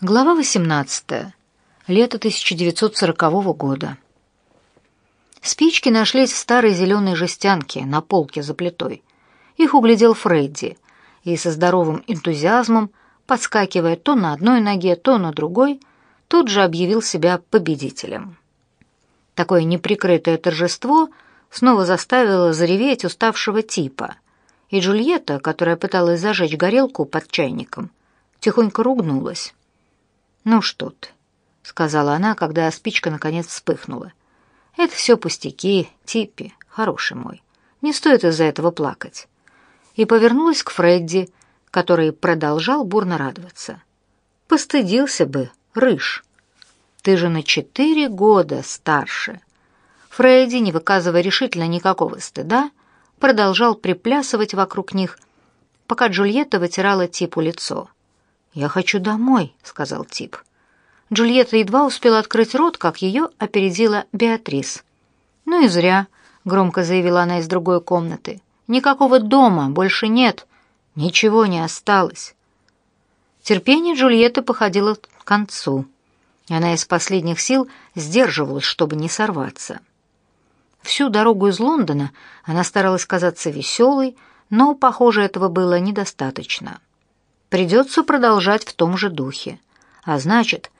Глава 18. Лето 1940 года. Спички нашлись в старой зеленой жестянке на полке за плитой. Их углядел Фредди и со здоровым энтузиазмом, подскакивая то на одной ноге, то на другой, тут же объявил себя победителем. Такое неприкрытое торжество снова заставило зареветь уставшего типа, и Джульетта, которая пыталась зажечь горелку под чайником, тихонько ругнулась. «Ну что ты», — сказала она, когда спичка наконец вспыхнула. «Это все пустяки, Типпи, хороший мой. Не стоит из-за этого плакать». И повернулась к Фредди, который продолжал бурно радоваться. «Постыдился бы, рыж. Ты же на четыре года старше». Фредди, не выказывая решительно никакого стыда, продолжал приплясывать вокруг них, пока Джульетта вытирала Типу лицо. «Я хочу домой», — сказал Тип. Джульетта едва успела открыть рот, как ее опередила Беатрис. «Ну и зря», — громко заявила она из другой комнаты. «Никакого дома больше нет. Ничего не осталось». Терпение Джульетты походило к концу. Она из последних сил сдерживалась, чтобы не сорваться. Всю дорогу из Лондона она старалась казаться веселой, но, похоже, этого было недостаточно. Придется продолжать в том же духе. А значит,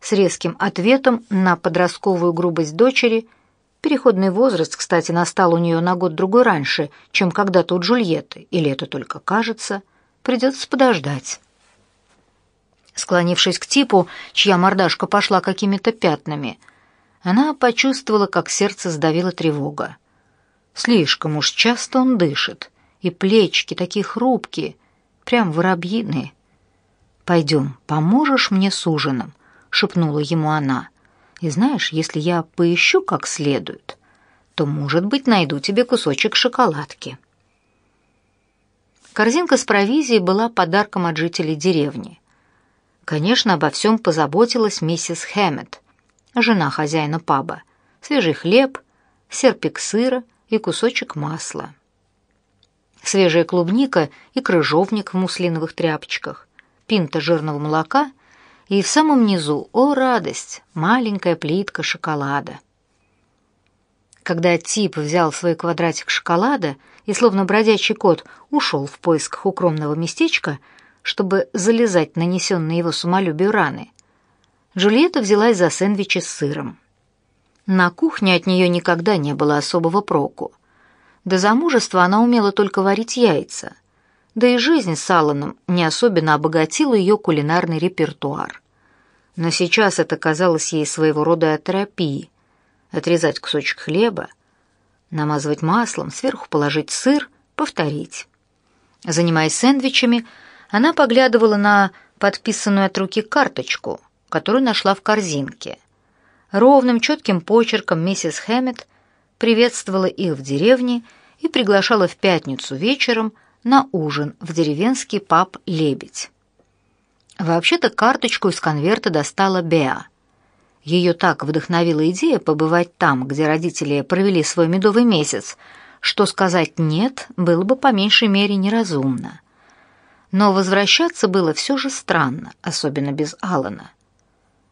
с резким ответом на подростковую грубость дочери, переходный возраст, кстати, настал у нее на год-другой раньше, чем когда-то у Джульетты, или это только кажется, придется подождать. Склонившись к типу, чья мордашка пошла какими-то пятнами, она почувствовала, как сердце сдавило тревога. Слишком уж часто он дышит, и плечики такие хрупкие — прям воробьиные. «Пойдем, поможешь мне с ужином», — шепнула ему она. «И знаешь, если я поищу как следует, то, может быть, найду тебе кусочек шоколадки». Корзинка с провизией была подарком от жителей деревни. Конечно, обо всем позаботилась миссис Хэммет, жена хозяина паба. Свежий хлеб, серпик сыра и кусочек масла свежая клубника и крыжовник в муслиновых тряпочках, пинта жирного молока и в самом низу, о радость, маленькая плитка шоколада. Когда Тип взял свой квадратик шоколада и, словно бродячий кот, ушел в поисках укромного местечка, чтобы залезать нанесенные его самолюбию раны, Джульетта взялась за сэндвичи с сыром. На кухне от нее никогда не было особого проку. До замужества она умела только варить яйца. Да и жизнь с Алланом не особенно обогатила ее кулинарный репертуар. Но сейчас это казалось ей своего рода терапией. Отрезать кусочек хлеба, намазывать маслом, сверху положить сыр, повторить. Занимаясь сэндвичами, она поглядывала на подписанную от руки карточку, которую нашла в корзинке. Ровным четким почерком миссис Хэммет приветствовала их в деревне и приглашала в пятницу вечером на ужин в деревенский паб «Лебедь». Вообще-то карточку из конверта достала Беа. Ее так вдохновила идея побывать там, где родители провели свой медовый месяц, что сказать «нет» было бы по меньшей мере неразумно. Но возвращаться было все же странно, особенно без Алана.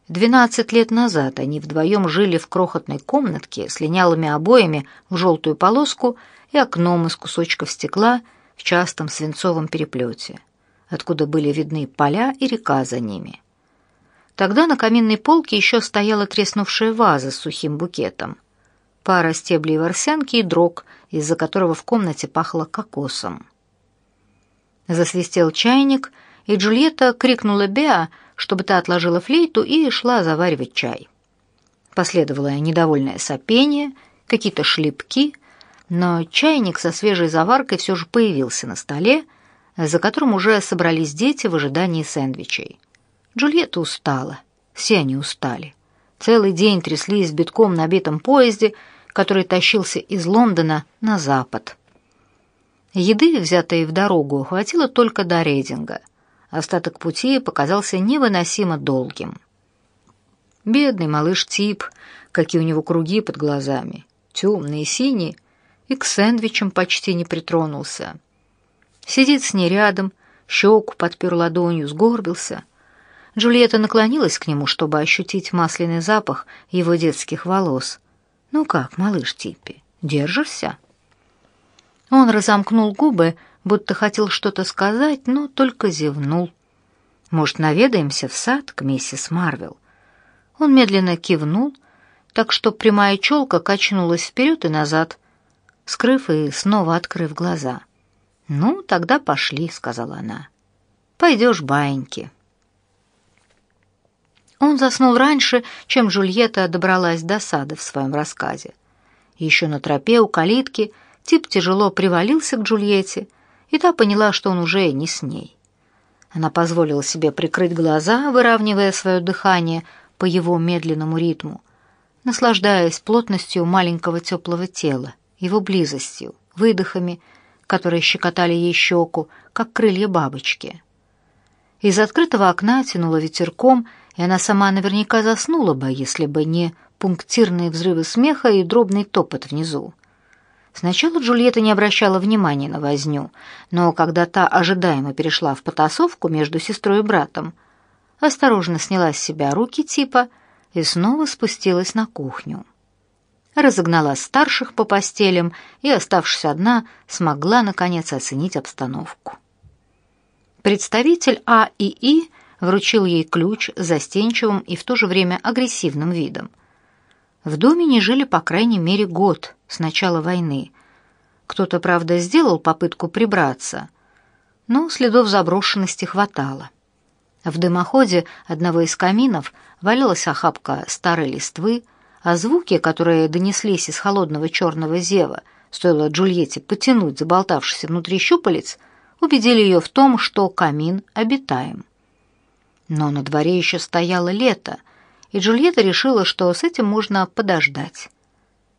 Двенадцать лет назад они вдвоем жили в крохотной комнатке с линялыми обоями в желтую полоску и окном из кусочков стекла в частом свинцовом переплете, откуда были видны поля и река за ними. Тогда на каминной полке еще стояла треснувшая ваза с сухим букетом, пара стеблей ворсянки и дрог, из-за которого в комнате пахло кокосом. Засвистел чайник, и Джульетта крикнула Беа, чтобы та отложила флейту и шла заваривать чай. Последовало недовольное сопение, какие-то шлепки — но чайник со свежей заваркой все же появился на столе, за которым уже собрались дети в ожидании сэндвичей. Джульетта устала, все они устали. Целый день тряслись в битком набитом поезде, который тащился из Лондона на запад. Еды, взятой в дорогу, хватило только до Рейдинга. Остаток пути показался невыносимо долгим. Бедный малыш Тип, какие у него круги под глазами, темные, синие, и к сэндвичам почти не притронулся. Сидит с ней рядом, щеку подпер ладонью, сгорбился. Джульетта наклонилась к нему, чтобы ощутить масляный запах его детских волос. «Ну как, малыш Типпи, держишься?» Он разомкнул губы, будто хотел что-то сказать, но только зевнул. «Может, наведаемся в сад к миссис Марвел?» Он медленно кивнул, так что прямая челка качнулась вперед и назад, скрыв и снова открыв глаза. «Ну, тогда пошли», — сказала она. «Пойдешь, баиньки». Он заснул раньше, чем Жульетта добралась до сада в своем рассказе. Еще на тропе у калитки Тип тяжело привалился к Джульетте, и та поняла, что он уже не с ней. Она позволила себе прикрыть глаза, выравнивая свое дыхание по его медленному ритму, наслаждаясь плотностью маленького теплого тела, его близостью, выдохами, которые щекотали ей щеку, как крылья бабочки. Из открытого окна тянуло ветерком, и она сама наверняка заснула бы, если бы не пунктирные взрывы смеха и дробный топот внизу. Сначала Джульетта не обращала внимания на возню, но когда та ожидаемо перешла в потасовку между сестрой и братом, осторожно сняла с себя руки типа и снова спустилась на кухню. Разогнала старших по постелям и, оставшись одна, смогла, наконец, оценить обстановку. Представитель А и И вручил ей ключ застенчивым и в то же время агрессивным видом. В доме не жили по крайней мере год с начала войны. Кто-то, правда, сделал попытку прибраться, но следов заброшенности хватало. В дымоходе одного из каминов валялась охапка старой листвы, а звуки, которые донеслись из холодного черного зева, стоило Джульетте потянуть заболтавшийся внутри щупалец, убедили ее в том, что камин обитаем. Но на дворе еще стояло лето, и Джульетта решила, что с этим можно подождать.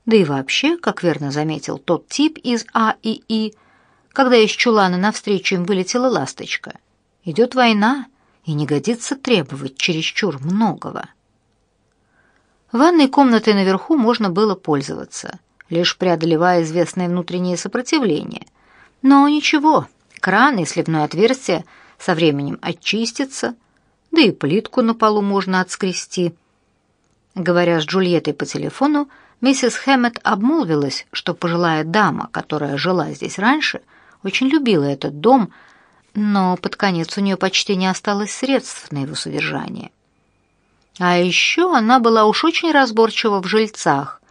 Да и вообще, как верно заметил тот тип из А и И, когда из чулана навстречу им вылетела ласточка, идет война, и не годится требовать чересчур многого. Ванной комнатой наверху можно было пользоваться, лишь преодолевая известное внутреннее сопротивление. Но ничего, кран и сливное отверстие со временем очистятся, да и плитку на полу можно отскрести. Говоря с Джульеттой по телефону, миссис Хэммет обмолвилась, что пожилая дама, которая жила здесь раньше, очень любила этот дом, но под конец у нее почти не осталось средств на его содержание. А еще она была уж очень разборчива в жильцах,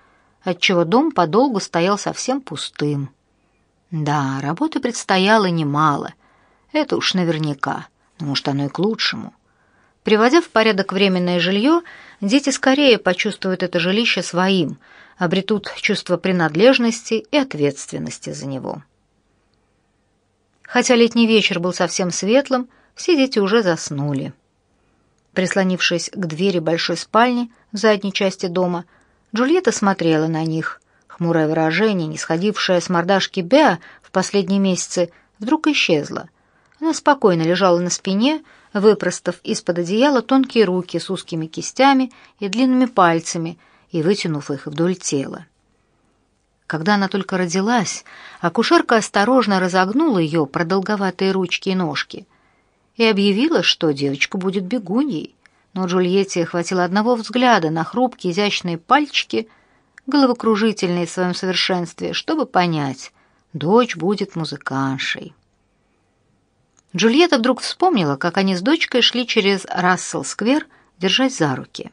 отчего дом подолгу стоял совсем пустым. Да, работы предстояло немало, это уж наверняка, но, может, оно и к лучшему. Приводя в порядок временное жилье, дети скорее почувствуют это жилище своим, обретут чувство принадлежности и ответственности за него. Хотя летний вечер был совсем светлым, все дети уже заснули. Прислонившись к двери большой спальни в задней части дома, Джульетта смотрела на них. Хмурое выражение, не сходившее с мордашки Беа в последние месяцы, вдруг исчезло. Она спокойно лежала на спине, выпростав из-под одеяла тонкие руки с узкими кистями и длинными пальцами и вытянув их вдоль тела. Когда она только родилась, акушерка осторожно разогнула ее продолговатые ручки и ножки и объявила, что девочка будет бегуньей. Но Джульетте хватило одного взгляда на хрупкие изящные пальчики, головокружительные в своем совершенстве, чтобы понять, дочь будет музыканшей. Джульетта вдруг вспомнила, как они с дочкой шли через Рассел-сквер, держась за руки.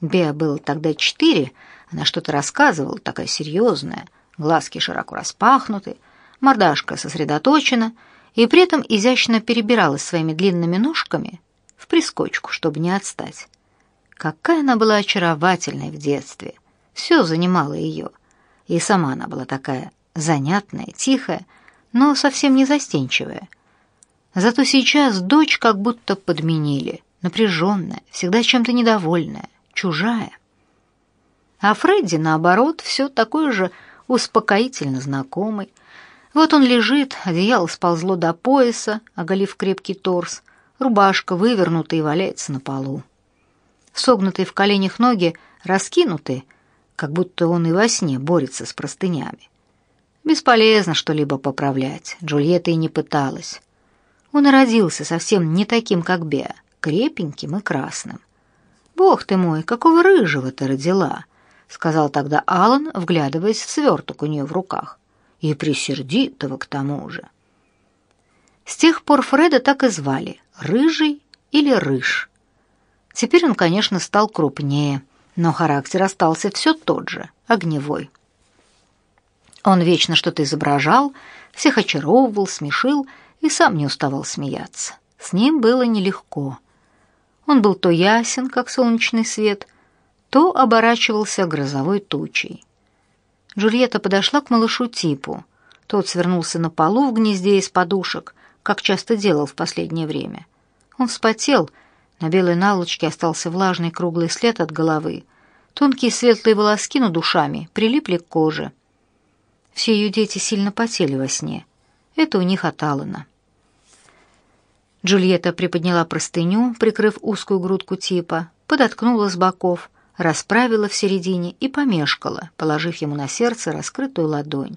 Беа было тогда четыре, она что-то рассказывала, такая серьезная, глазки широко распахнуты, мордашка сосредоточена и при этом изящно перебирала своими длинными ножками в прискочку, чтобы не отстать. Какая она была очаровательной в детстве. Все занимало ее. И сама она была такая занятная, тихая, но совсем не застенчивая — Зато сейчас дочь как будто подменили, напряженная, всегда чем-то недовольная, чужая. А Фредди, наоборот, все такой же успокоительно знакомый. Вот он лежит, одеяло сползло до пояса, оголив крепкий торс, рубашка вывернута и валяется на полу. Согнутые в коленях ноги раскинуты, как будто он и во сне борется с простынями. Бесполезно что-либо поправлять, Джульетта и не пыталась. Он и родился совсем не таким, как Беа, крепеньким и красным. «Бог ты мой, какого рыжего ты родила!» — сказал тогда Алан, вглядываясь в сверток у нее в руках. «И присердитого к тому же». С тех пор Фреда так и звали — Рыжий или Рыж. Теперь он, конечно, стал крупнее, но характер остался все тот же, огневой. Он вечно что-то изображал, всех очаровывал, смешил и сам не уставал смеяться. С ним было нелегко. Он был то ясен, как солнечный свет, то оборачивался грозовой тучей. Джульетта подошла к малышу Типу. Тот свернулся на полу в гнезде из подушек, как часто делал в последнее время. Он вспотел, на белой наволочке остался влажный круглый след от головы. Тонкие светлые волоски над душами прилипли к коже. Все ее дети сильно потели во сне. Это у них от Алана. Джульетта приподняла простыню, прикрыв узкую грудку типа, подоткнула с боков, расправила в середине и помешкала, положив ему на сердце раскрытую ладонь.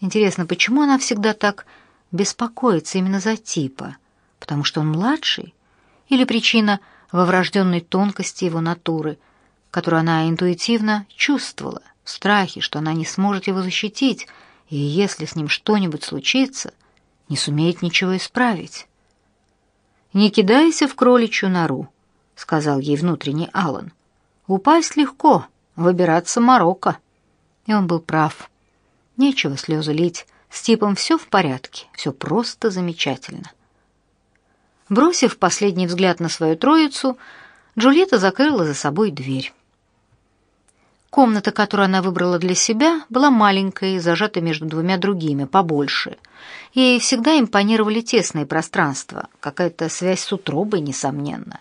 Интересно, почему она всегда так беспокоится именно за типа? Потому что он младший? Или причина во врожденной тонкости его натуры, которую она интуитивно чувствовала, в страхе, что она не сможет его защитить, и если с ним что-нибудь случится, не сумеет ничего исправить? «Не кидайся в кроличью нору», — сказал ей внутренний Алан. «Упасть легко, выбираться Марокко». И он был прав. Нечего слезы лить, с типом все в порядке, все просто замечательно. Бросив последний взгляд на свою троицу, Джульетта закрыла за собой дверь. Комната, которую она выбрала для себя, была маленькой, зажата между двумя другими, побольше. Ей всегда импонировали тесные пространства, какая-то связь с утробой, несомненно.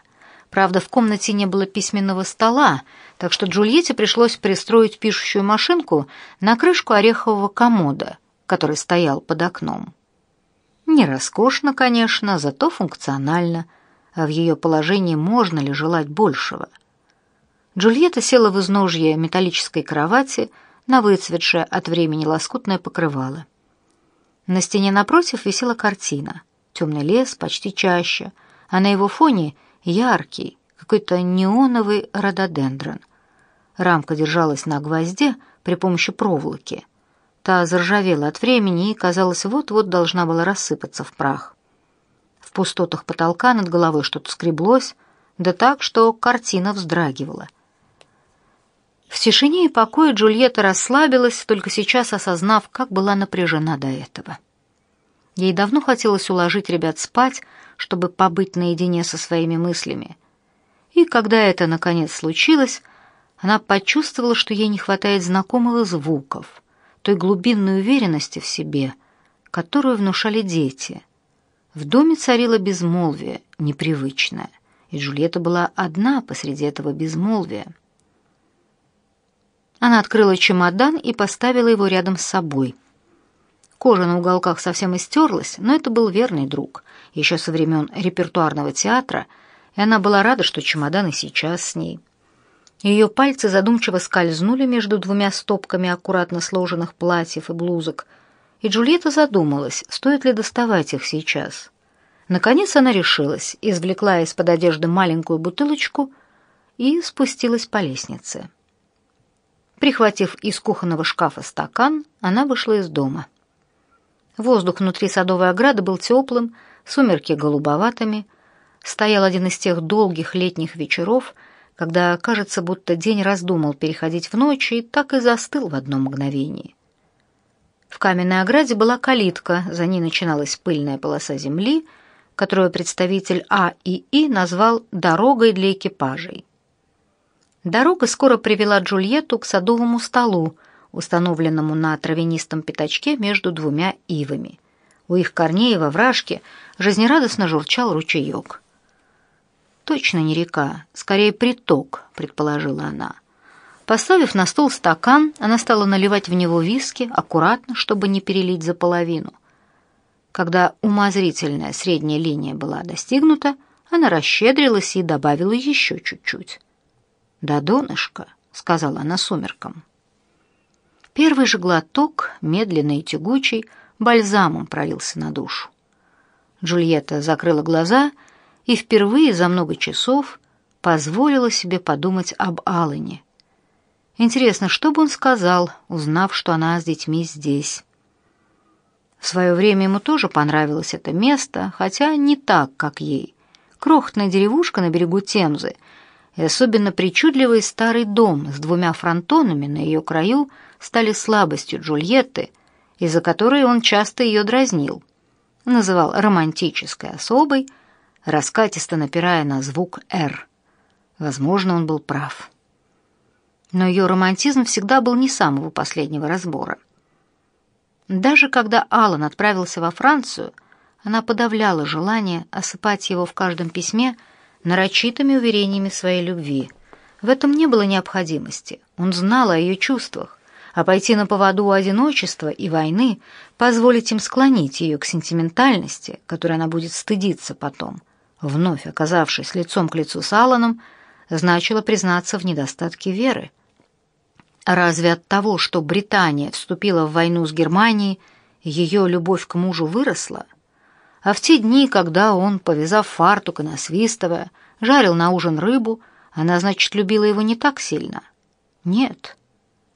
Правда, в комнате не было письменного стола, так что Джульетте пришлось пристроить пишущую машинку на крышку орехового комода, который стоял под окном. Не роскошно, конечно, зато функционально, а в ее положении можно ли желать большего – Джульетта села в изножье металлической кровати на выцветшее от времени лоскутное покрывало. На стене напротив висела картина. Темный лес, почти чаще, а на его фоне яркий, какой-то неоновый рододендрон. Рамка держалась на гвозде при помощи проволоки. Та заржавела от времени и, казалось, вот-вот должна была рассыпаться в прах. В пустотах потолка над головой что-то скреблось, да так, что картина вздрагивала. В тишине и покое Джульетта расслабилась, только сейчас осознав, как была напряжена до этого. Ей давно хотелось уложить ребят спать, чтобы побыть наедине со своими мыслями. И когда это наконец случилось, она почувствовала, что ей не хватает знакомых звуков, той глубинной уверенности в себе, которую внушали дети. В доме царило безмолвие, непривычное, и Джульетта была одна посреди этого безмолвия. Она открыла чемодан и поставила его рядом с собой. Кожа на уголках совсем истерлась, но это был верный друг, еще со времен репертуарного театра, и она была рада, что чемодан и сейчас с ней. Ее пальцы задумчиво скользнули между двумя стопками аккуратно сложенных платьев и блузок, и Джульетта задумалась, стоит ли доставать их сейчас. Наконец она решилась, извлекла из-под одежды маленькую бутылочку и спустилась по лестнице. Прихватив из кухонного шкафа стакан, она вышла из дома. Воздух внутри садовой ограды был теплым, сумерки голубоватыми. Стоял один из тех долгих летних вечеров, когда кажется, будто день раздумал переходить в ночь и так и застыл в одно мгновение. В каменной ограде была калитка, за ней начиналась пыльная полоса земли, которую представитель А и И назвал «дорогой для экипажей». Дорога скоро привела Джульетту к садовому столу, установленному на травянистом пятачке между двумя ивами. У их корней во вражке жизнерадостно журчал ручеек. «Точно не река, скорее приток», — предположила она. Поставив на стол стакан, она стала наливать в него виски, аккуратно, чтобы не перелить за половину. Когда умозрительная средняя линия была достигнута, она расщедрилась и добавила еще чуть-чуть. «Да донышко», — сказала она сумеркам. Первый же глоток, медленный и тягучий, бальзамом пролился на душу. Джульетта закрыла глаза и впервые за много часов позволила себе подумать об Алане. Интересно, что бы он сказал, узнав, что она с детьми здесь? В свое время ему тоже понравилось это место, хотя не так, как ей. Крохотная деревушка на берегу Темзы и особенно причудливый старый дом с двумя фронтонами на ее краю стали слабостью Джульетты, из-за которой он часто ее дразнил. Называл романтической особой, раскатисто напирая на звук «Р». Возможно, он был прав. Но ее романтизм всегда был не самого последнего разбора. Даже когда Аллан отправился во Францию, она подавляла желание осыпать его в каждом письме нарочитыми уверениями своей любви. В этом не было необходимости. Он знал о ее чувствах, а пойти на поводу у одиночества и войны, позволить им склонить ее к сентиментальности, которой она будет стыдиться потом, вновь оказавшись лицом к лицу с Алланом, значило признаться в недостатке веры. Разве от того, что Британия вступила в войну с Германией, ее любовь к мужу выросла? А в те дни, когда он, повязав фартук и насвистывая, жарил на ужин рыбу, она, значит, любила его не так сильно? Нет.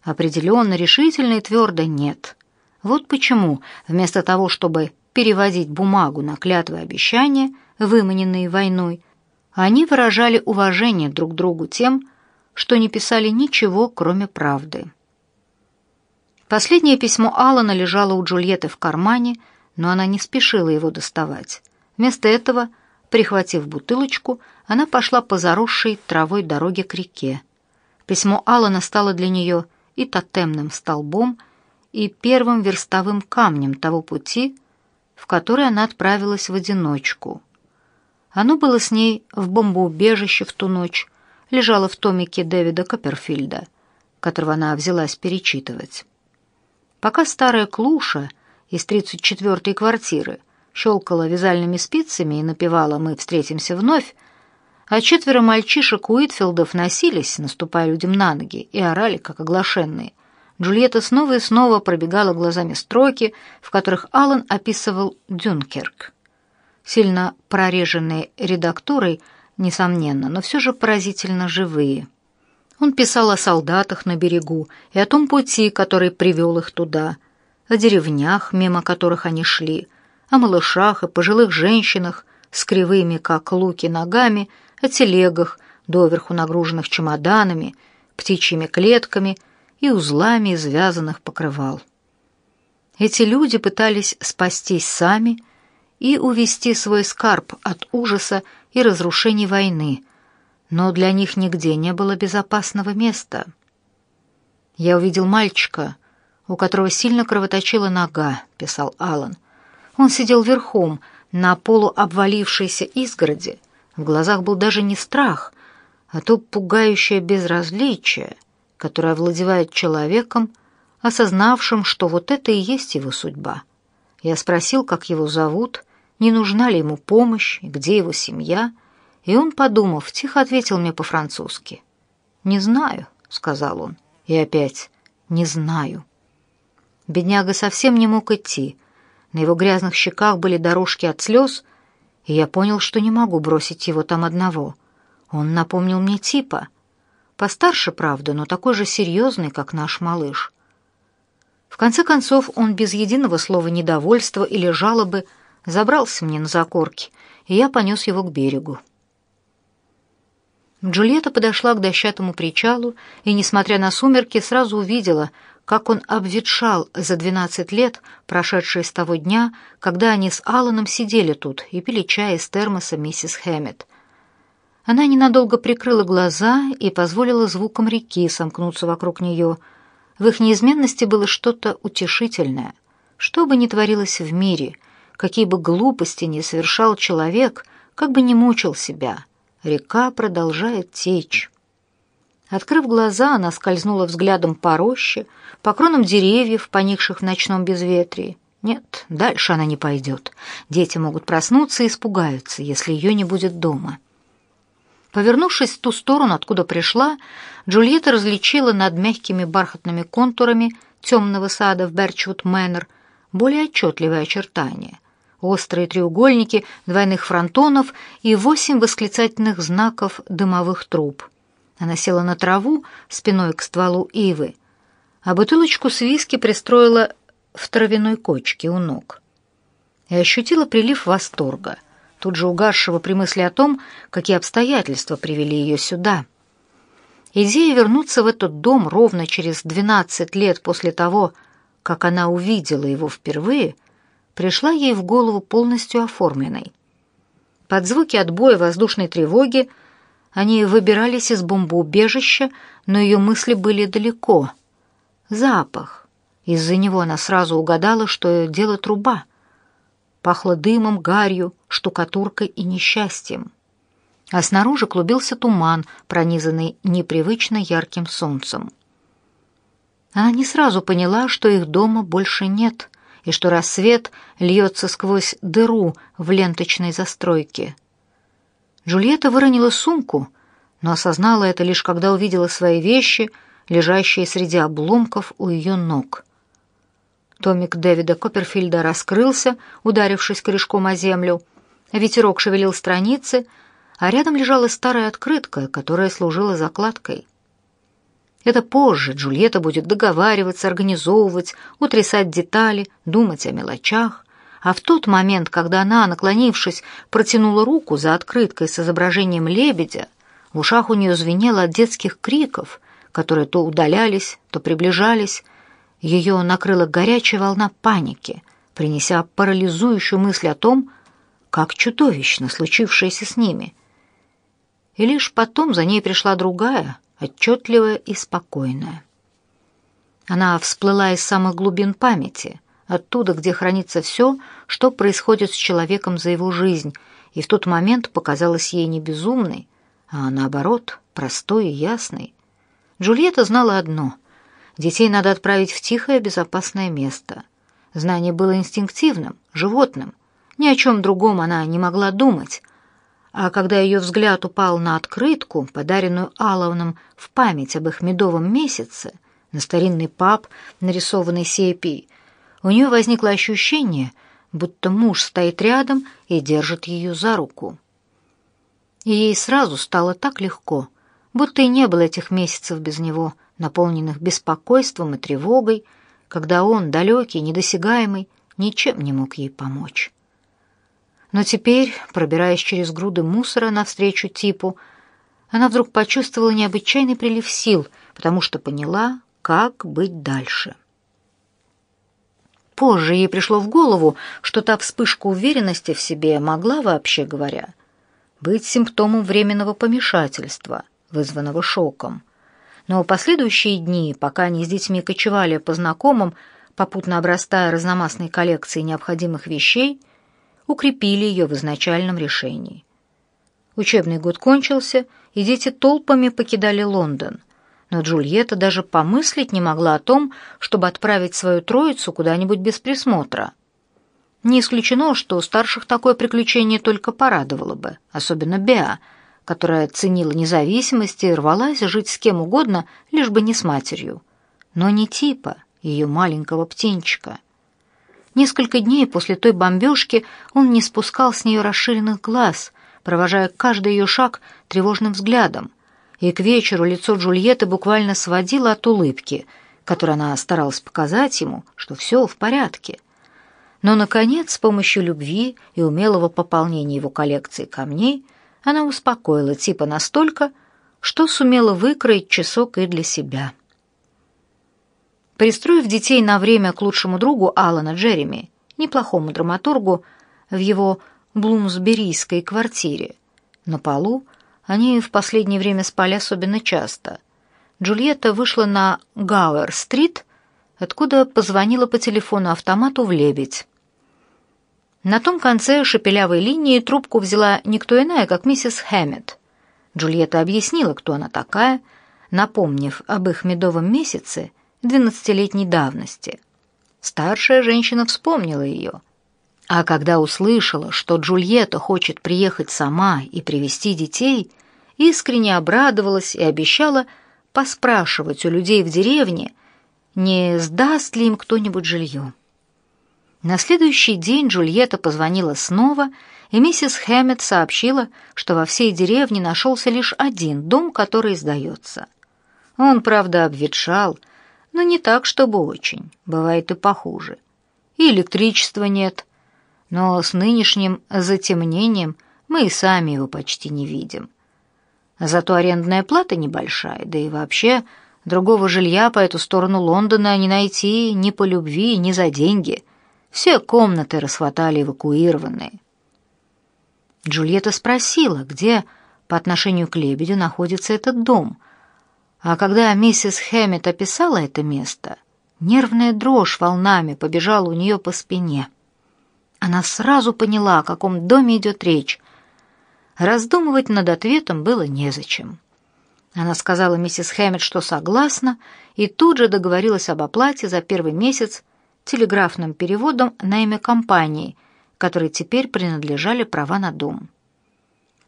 Определенно, решительно и твердо нет. Вот почему, вместо того, чтобы переводить бумагу на клятвы обещания, выманенные войной, они выражали уважение друг другу тем, что не писали ничего, кроме правды. Последнее письмо Алана лежало у Джульетты в кармане, но она не спешила его доставать. Вместо этого, прихватив бутылочку, она пошла по заросшей травой дороге к реке. Письмо Алана стало для нее и тотемным столбом, и первым верстовым камнем того пути, в который она отправилась в одиночку. Оно было с ней в бомбоубежище в ту ночь, лежала в томике Дэвида Копперфильда, которого она взялась перечитывать. Пока старая клуша из 34-й квартиры щелкала вязальными спицами и напевала «Мы встретимся вновь», а четверо мальчишек Уитфилдов носились, наступая людям на ноги, и орали, как оглашенные. Джульетта снова и снова пробегала глазами строки, в которых Аллан описывал Дюнкерк. Сильно прореженные редактурой – несомненно, но все же поразительно живые. Он писал о солдатах на берегу и о том пути, который привел их туда, о деревнях, мимо которых они шли, о малышах и пожилых женщинах с кривыми, как луки, ногами, о телегах, доверху нагруженных чемоданами, птичьими клетками и узлами извязанных покрывал. Эти люди пытались спастись сами и увести свой скарб от ужаса и разрушений войны, но для них нигде не было безопасного места. Я увидел мальчика, у которого сильно кровоточила нога, писал Алан. Он сидел верхом на полуобвалившейся изгороди. В глазах был даже не страх, а то пугающее безразличие, которое овладевает человеком, осознавшим, что вот это и есть его судьба. Я спросил, как его зовут, не нужна ли ему помощь, где его семья, и он, подумав, тихо ответил мне по-французски. «Не знаю», — сказал он, и опять «не знаю». Бедняга совсем не мог идти. На его грязных щеках были дорожки от слез, и я понял, что не могу бросить его там одного. Он напомнил мне типа. Постарше, правда, но такой же серьезный, как наш малыш. В конце концов, он без единого слова недовольства или жалобы забрался мне на закорки, и я понес его к берегу. Джульетта подошла к дощатому причалу и, несмотря на сумерки, сразу увидела, как он обветшал за двенадцать лет, прошедшие с того дня, когда они с Алланом сидели тут и пили чай из термоса миссис Хэммет. Она ненадолго прикрыла глаза и позволила звукам реки сомкнуться вокруг нее. В их неизменности было что-то утешительное. Что бы ни творилось в мире — Какие бы глупости ни совершал человек, как бы ни мучил себя, река продолжает течь. Открыв глаза, она скользнула взглядом по роще, по кронам деревьев, поникших в ночном безветрии. Нет, дальше она не пойдет. Дети могут проснуться и испугаются, если ее не будет дома. Повернувшись в ту сторону, откуда пришла, Джульетта различила над мягкими бархатными контурами темного сада в Берчвуд Мэннер более отчетливые очертания острые треугольники двойных фронтонов и восемь восклицательных знаков дымовых труб. Она села на траву спиной к стволу ивы, а бутылочку с виски пристроила в травяной кочке у ног. И ощутила прилив восторга, тут же угасшего при мысли о том, какие обстоятельства привели ее сюда. Идея вернуться в этот дом ровно через двенадцать лет после того, как она увидела его впервые, пришла ей в голову полностью оформленной. Под звуки отбоя воздушной тревоги они выбирались из бомбоубежища, но ее мысли были далеко. Запах. Из-за него она сразу угадала, что дело труба. Пахло дымом, гарью, штукатуркой и несчастьем. А снаружи клубился туман, пронизанный непривычно ярким солнцем. Она не сразу поняла, что их дома больше нет, и что рассвет льется сквозь дыру в ленточной застройке. Джульетта выронила сумку, но осознала это лишь когда увидела свои вещи, лежащие среди обломков у ее ног. Томик Дэвида Копперфильда раскрылся, ударившись корешком о землю. Ветерок шевелил страницы, а рядом лежала старая открытка, которая служила закладкой. Это позже Джульетта будет договариваться, организовывать, утрясать детали, думать о мелочах. А в тот момент, когда она, наклонившись, протянула руку за открыткой с изображением лебедя, в ушах у нее звенело от детских криков, которые то удалялись, то приближались. Ее накрыла горячая волна паники, принеся парализующую мысль о том, как чудовищно случившееся с ними. И лишь потом за ней пришла другая, отчетливая и спокойная. Она всплыла из самых глубин памяти — оттуда, где хранится все, что происходит с человеком за его жизнь, и в тот момент показалась ей не безумной, а наоборот, простой и ясной. Джульетта знала одно — детей надо отправить в тихое, безопасное место. Знание было инстинктивным, животным, ни о чем другом она не могла думать, а когда ее взгляд упал на открытку, подаренную Алловным в память об их медовом месяце, на старинный пап, нарисованный сепией, у нее возникло ощущение, будто муж стоит рядом и держит ее за руку. И ей сразу стало так легко, будто и не было этих месяцев без него, наполненных беспокойством и тревогой, когда он, далекий, недосягаемый, ничем не мог ей помочь. Но теперь, пробираясь через груды мусора навстречу типу, она вдруг почувствовала необычайный прилив сил, потому что поняла, как быть дальше. Позже ей пришло в голову, что та вспышка уверенности в себе могла, вообще говоря, быть симптомом временного помешательства, вызванного шоком. Но последующие дни, пока они с детьми кочевали по знакомым, попутно обрастая разномастной коллекцией необходимых вещей, укрепили ее в изначальном решении. Учебный год кончился, и дети толпами покидали Лондон – но Джульетта даже помыслить не могла о том, чтобы отправить свою троицу куда-нибудь без присмотра. Не исключено, что у старших такое приключение только порадовало бы, особенно Беа, которая ценила независимость и рвалась жить с кем угодно, лишь бы не с матерью. Но не типа ее маленького птенчика. Несколько дней после той бомбежки он не спускал с нее расширенных глаз, провожая каждый ее шаг тревожным взглядом, и к вечеру лицо Джульетты буквально сводило от улыбки, которой она старалась показать ему, что все в порядке. Но, наконец, с помощью любви и умелого пополнения его коллекции камней она успокоила типа настолько, что сумела выкроить часок и для себя. Пристроив детей на время к лучшему другу Алана Джереми, неплохому драматургу, в его блумсберийской квартире, на полу они в последнее время спали особенно часто. Джульетта вышла на Гауэр-стрит, откуда позвонила по телефону автомату в «Лебедь». На том конце шепелявой линии трубку взяла никто иная, как миссис Хэммет. Джульетта объяснила, кто она такая, напомнив об их медовом месяце двенадцатилетней давности. Старшая женщина вспомнила ее — а когда услышала, что Джульетта хочет приехать сама и привести детей, искренне обрадовалась и обещала поспрашивать у людей в деревне, не сдаст ли им кто-нибудь жилье. На следующий день Джульетта позвонила снова, и миссис Хэммет сообщила, что во всей деревне нашелся лишь один дом, который сдается. Он, правда, обветшал, но не так, чтобы очень, бывает и похуже. И электричества нет, но с нынешним затемнением мы и сами его почти не видим. Зато арендная плата небольшая, да и вообще другого жилья по эту сторону Лондона не найти ни по любви, ни за деньги — все комнаты расхватали эвакуированные. Джульетта спросила, где по отношению к лебедю находится этот дом. А когда миссис Хэммет описала это место, нервная дрожь волнами побежала у нее по спине. Она сразу поняла, о каком доме идет речь. Раздумывать над ответом было незачем. Она сказала миссис Хэммет, что согласна, и тут же договорилась об оплате за первый месяц телеграфным переводом на имя компании, которой теперь принадлежали права на дом.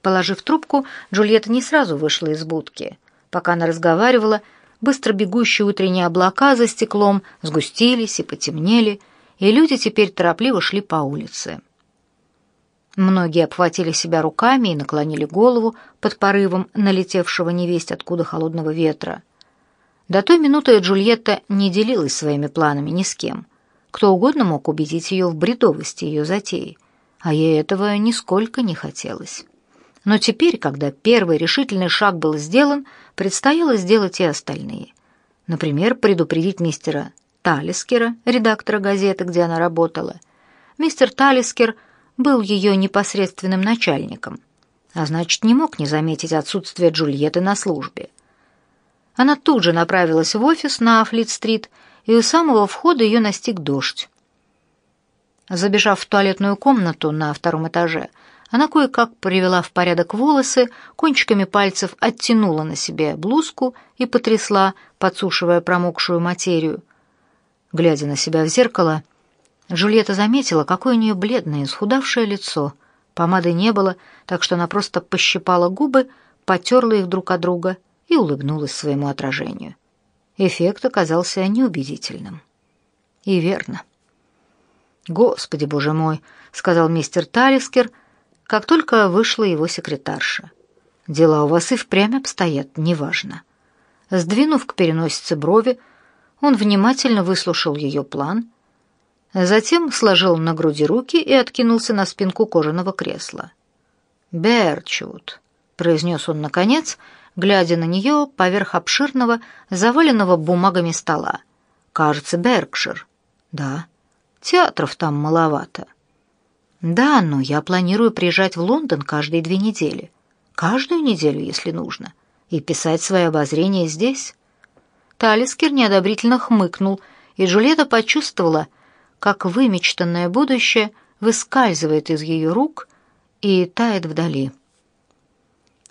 Положив трубку, Джульетта не сразу вышла из будки. Пока она разговаривала, быстро бегущие утренние облака за стеклом сгустились и потемнели, и люди теперь торопливо шли по улице. Многие обхватили себя руками и наклонили голову под порывом налетевшего невесть откуда холодного ветра. До той минуты Джульетта не делилась своими планами ни с кем. Кто угодно мог убедить ее в бредовости ее затеи, а ей этого нисколько не хотелось. Но теперь, когда первый решительный шаг был сделан, предстояло сделать и остальные. Например, предупредить мистера Талискера, редактора газеты, где она работала. Мистер Талискер был ее непосредственным начальником, а значит, не мог не заметить отсутствие Джульетты на службе. Она тут же направилась в офис на Флит-стрит и у самого входа ее настиг дождь. Забежав в туалетную комнату на втором этаже, она кое-как привела в порядок волосы, кончиками пальцев оттянула на себе блузку и потрясла, подсушивая промокшую материю. Глядя на себя в зеркало, Джульетта заметила, какое у нее бледное, исхудавшее лицо. Помады не было, так что она просто пощипала губы, потерла их друг от друга и улыбнулась своему отражению. Эффект оказался неубедительным. И верно. «Господи, боже мой!» — сказал мистер Талискер, как только вышла его секретарша. «Дела у вас и впрямь обстоят, неважно». Сдвинув к переносице брови, он внимательно выслушал ее план, затем сложил на груди руки и откинулся на спинку кожаного кресла. «Берчут», — произнес он наконец, — глядя на нее поверх обширного, заваленного бумагами стола. «Кажется, Беркшир». «Да». «Театров там маловато». «Да, но я планирую приезжать в Лондон каждые две недели. Каждую неделю, если нужно. И писать свои обозрения здесь». Талискер неодобрительно хмыкнул, и Джульетта почувствовала, как вымечтанное будущее выскальзывает из ее рук и тает вдали.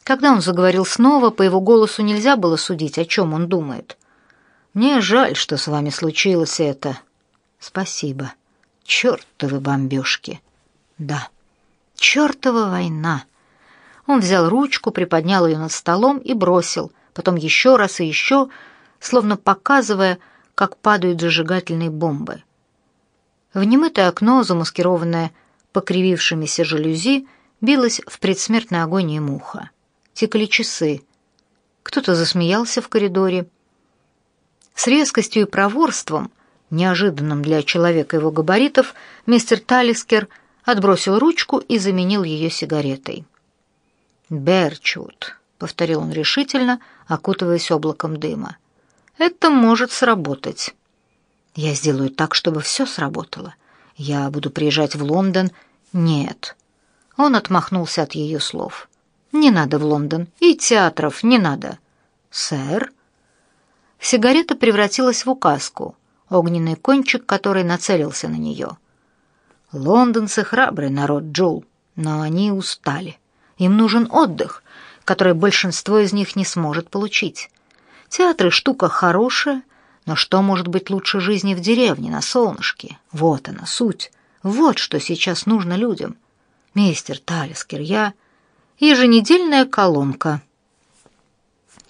Когда он заговорил снова, по его голосу нельзя было судить, о чем он думает. «Мне жаль, что с вами случилось это». «Спасибо. Чёртовы бомбёжки». «Да, чёртова война». Он взял ручку, приподнял ее над столом и бросил, потом еще раз и еще, словно показывая, как падают зажигательные бомбы. В немытое окно, замаскированное покривившимися жалюзи, билась в предсмертной агонии муха текли часы. Кто-то засмеялся в коридоре. С резкостью и проворством, неожиданным для человека его габаритов, мистер Талискер отбросил ручку и заменил ее сигаретой. «Берчут», — повторил он решительно, окутываясь облаком дыма. «Это может сработать. Я сделаю так, чтобы все сработало. Я буду приезжать в Лондон. Нет». Он отмахнулся от ее слов. Не надо в Лондон. И театров не надо. Сэр? Сигарета превратилась в указку, огненный кончик, который нацелился на нее. Лондонцы храбрый народ, Джул, но они устали. Им нужен отдых, который большинство из них не сможет получить. Театры штука хорошая, но что может быть лучше жизни в деревне на солнышке? Вот она суть. Вот что сейчас нужно людям. Мистер Талискер, я еженедельная колонка.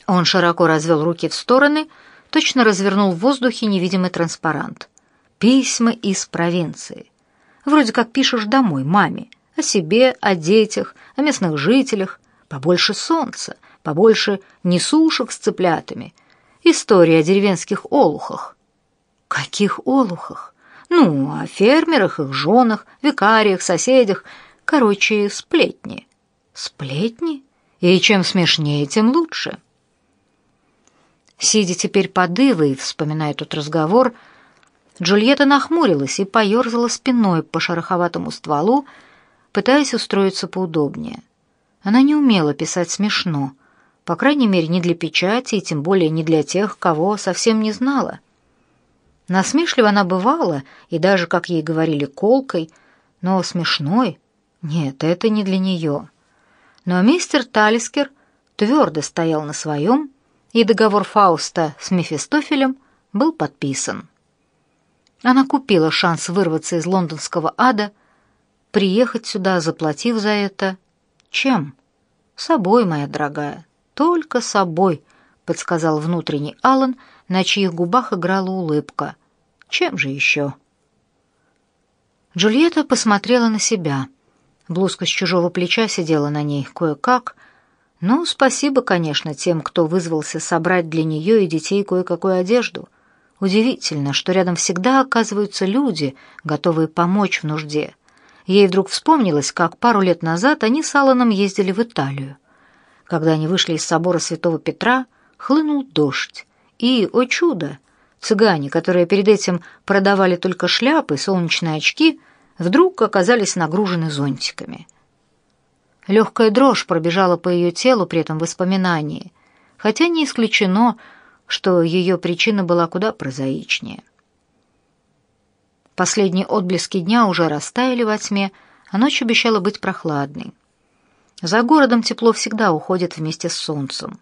Он широко развел руки в стороны, точно развернул в воздухе невидимый транспарант. Письма из провинции. Вроде как пишешь домой маме. О себе, о детях, о местных жителях. Побольше солнца, побольше несушек с цыплятами. История о деревенских олухах. Каких олухах? Ну, о фермерах, их женах, викариях, соседях. Короче, сплетни. Сплетни? И чем смешнее, тем лучше. Сидя теперь под Ивой, вспоминая тот разговор, Джульетта нахмурилась и поерзала спиной по шероховатому стволу, пытаясь устроиться поудобнее. Она не умела писать смешно, по крайней мере, не для печати и тем более не для тех, кого совсем не знала. Насмешлива она бывала, и даже, как ей говорили, колкой, но смешной — нет, это не для нее. Но мистер Талискер твердо стоял на своем, и договор Фауста с Мефистофелем был подписан. Она купила шанс вырваться из лондонского ада, приехать сюда, заплатив за это чем? Собой, моя дорогая, только собой, подсказал внутренний Аллан, на чьих губах играла улыбка. Чем же еще? Джульетта посмотрела на себя. Блузка с чужого плеча сидела на ней кое-как. Ну, спасибо, конечно, тем, кто вызвался собрать для нее и детей кое-какую одежду — Удивительно, что рядом всегда оказываются люди, готовые помочь в нужде. Ей вдруг вспомнилось, как пару лет назад они с Алланом ездили в Италию. Когда они вышли из собора Святого Петра, хлынул дождь. И, о чудо, цыгане, которые перед этим продавали только шляпы, солнечные очки, вдруг оказались нагружены зонтиками. Легкая дрожь пробежала по ее телу при этом воспоминании, хотя не исключено, что ее причина была куда прозаичнее. Последние отблески дня уже растаяли во тьме, а ночь обещала быть прохладной. За городом тепло всегда уходит вместе с солнцем.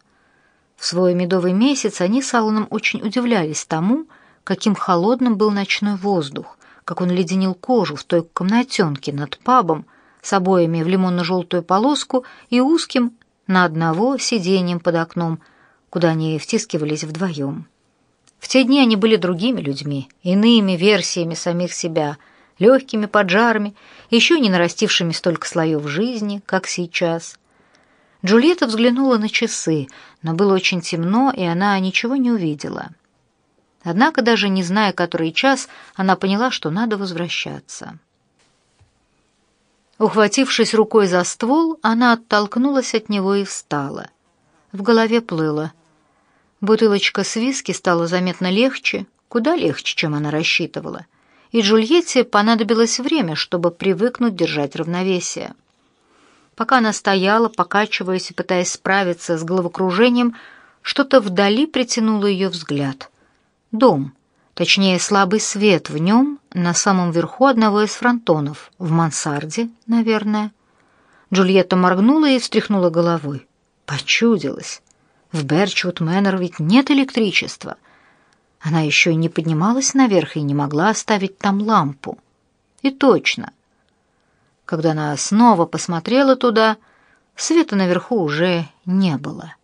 В свой медовый месяц они с Алланом очень удивлялись тому, каким холодным был ночной воздух, как он леденил кожу в той комнатенке над пабом с обоями в лимонно-желтую полоску и узким на одного сиденьем под окном, куда они втискивались вдвоем. В те дни они были другими людьми, иными версиями самих себя, легкими поджарами, еще не нарастившими столько слоев жизни, как сейчас. Джульетта взглянула на часы, но было очень темно, и она ничего не увидела. Однако, даже не зная, который час, она поняла, что надо возвращаться. Ухватившись рукой за ствол, она оттолкнулась от него и встала. В голове плыло. Бутылочка с виски стала заметно легче, куда легче, чем она рассчитывала, и Джульетте понадобилось время, чтобы привыкнуть держать равновесие. Пока она стояла, покачиваясь и пытаясь справиться с головокружением, что-то вдали притянуло ее взгляд. Дом, точнее слабый свет в нем, на самом верху одного из фронтонов, в мансарде, наверное. Джульетта моргнула и встряхнула головой. Почудилась. В Берчвуд Мэннер ведь нет электричества. Она еще и не поднималась наверх и не могла оставить там лампу. И точно. Когда она снова посмотрела туда, света наверху уже не было.